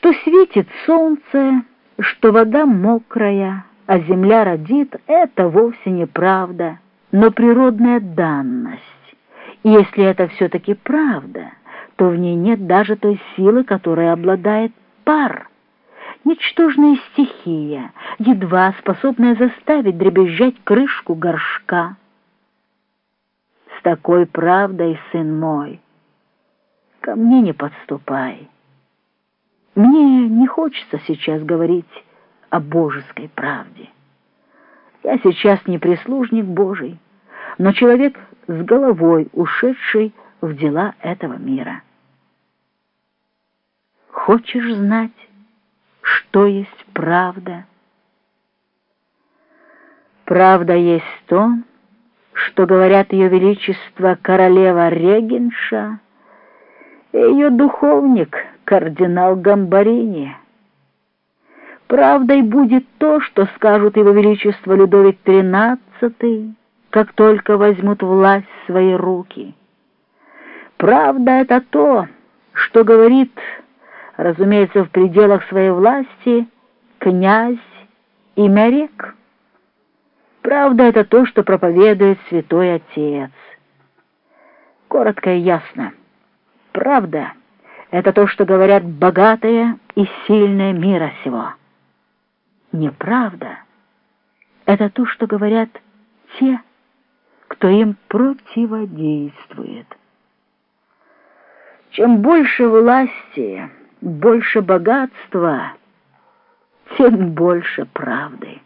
Что светит солнце, что вода мокрая, а земля родит, это вовсе не правда, но природная данность. И если это все-таки правда, то в ней нет даже той силы, которой обладает пар. Ничтожная стихия, едва способная заставить дребезжать крышку горшка. С такой правдой, сын мой, ко мне не подступай. Мне не хочется сейчас говорить о божеской правде. Я сейчас не прислужник Божий, но человек с головой, ушедший в дела этого мира. Хочешь знать, что есть правда? Правда есть то, что говорят ее величество королева Регенша и ее духовник кардинал Гамбарини. Правдой будет то, что скажут его величество Людовик XIII, как только возьмут власть в свои руки. Правда — это то, что говорит, разумеется, в пределах своей власти, князь и моряк. Правда — это то, что проповедует святой отец. Коротко и ясно. Правда — это то, что говорят богатые и сильные мира сего. Неправда — это то, что говорят те, кто им противодействует. Чем больше власти, больше богатства, тем больше правды.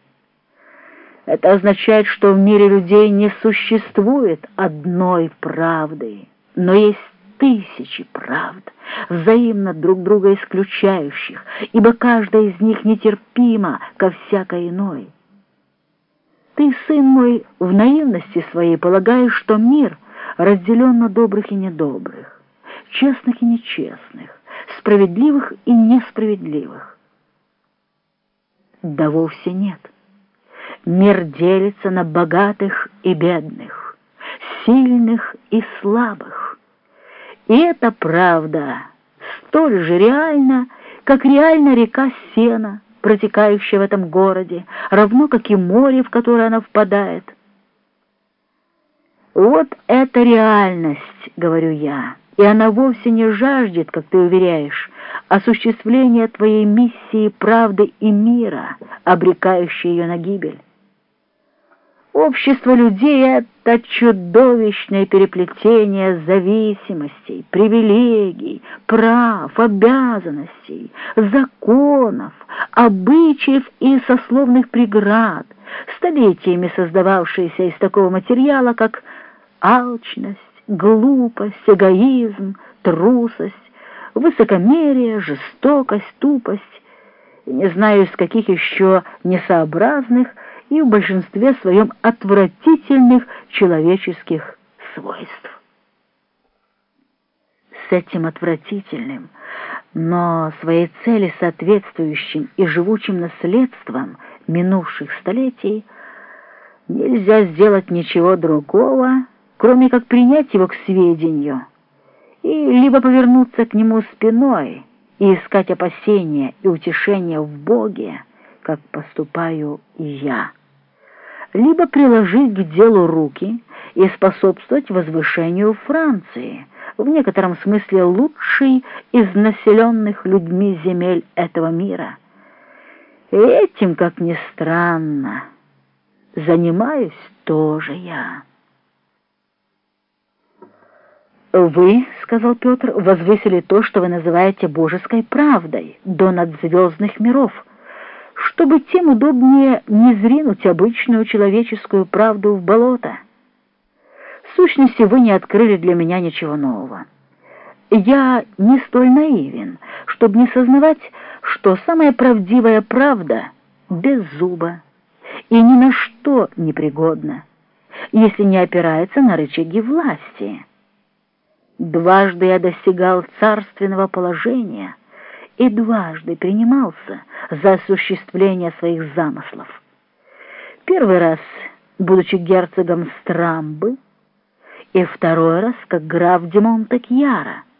Это означает, что в мире людей не существует одной правды, но есть тысячи правд, взаимно друг друга исключающих, ибо каждая из них нетерпима ко всякой иной. Ты, сын мой, в наивности своей полагаешь, что мир разделен на добрых и недобрых, честных и нечестных, справедливых и несправедливых. Да вовсе нет. Мир делится на богатых и бедных, сильных и слабых, и это правда, столь же реально, как реальна река Сена, протекающая в этом городе, равно как и море, в которое она впадает. Вот это реальность, говорю я, и она вовсе не жаждет, как ты уверяешь, осуществления твоей миссии правды и мира, обрекающей ее на гибель. Общество людей — это чудовищное переплетение зависимостей, привилегий, прав, обязанностей, законов, обычаев и сословных преград, столетиями создававшиеся из такого материала, как алчность, глупость, эгоизм, трусость, высокомерие, жестокость, тупость, не знаю, из каких еще несообразных, и в большинстве своем отвратительных человеческих свойств. С этим отвратительным, но своей цели соответствующим и живучим наследством минувших столетий нельзя сделать ничего другого, кроме как принять его к сведению и либо повернуться к нему спиной и искать опасения и утешения в Боге, как поступаю я» либо приложить к делу руки и способствовать возвышению Франции, в некотором смысле лучшей из населенных людьми земель этого мира. И этим, как ни странно, занимаюсь тоже я. «Вы, — сказал Петр, — возвысили то, что вы называете божеской правдой, до надзвездных миров» чтобы тем удобнее не зринуть обычную человеческую правду в болото. В сущности, вы не открыли для меня ничего нового. Я не столь наивен, чтобы не сознавать, что самая правдивая правда без зуба и ни на что не пригодна, если не опирается на рычаги власти. Дважды я достигал царственного положения — и дважды принимался за осуществление своих замыслов. Первый раз, будучи герцогом Страмбы, и второй раз, как граф Димонтекьяра —